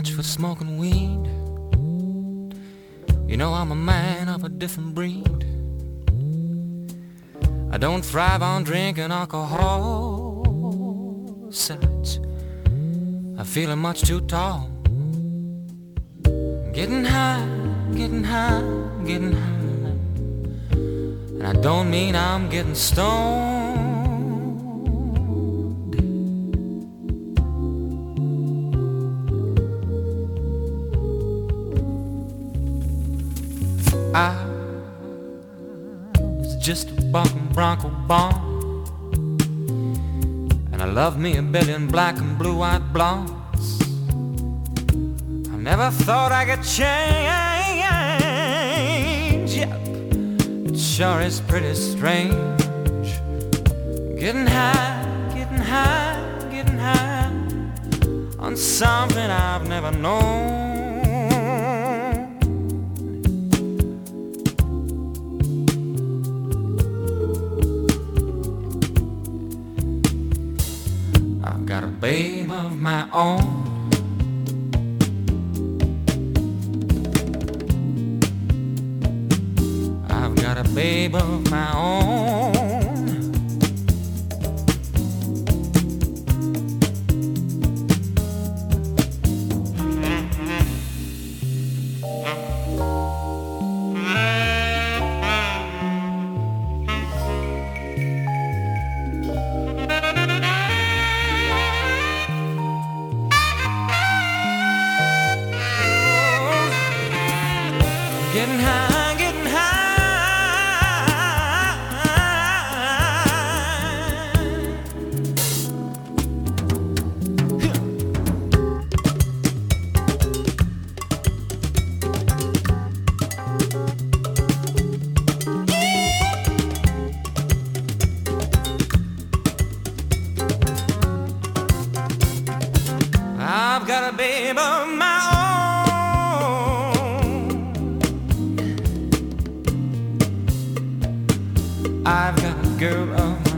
much for smoking weed. You know I'm a man of a different breed. I don't thrive on drinking alcohol. Besides, I'm feeling much too tall. Getting high, getting high, getting high. And I don't mean I'm getting stoned. I was just a bucking bronco bomb. And I love me a billion black and blue-eyed blondes. I never thought I could change. Yep, it sure is pretty strange. Getting high, getting high, getting high on something I've never known. Got a babe of my own. I've got a babe of my own. Getting high, getting high. I've got a babe of my I've got a girl of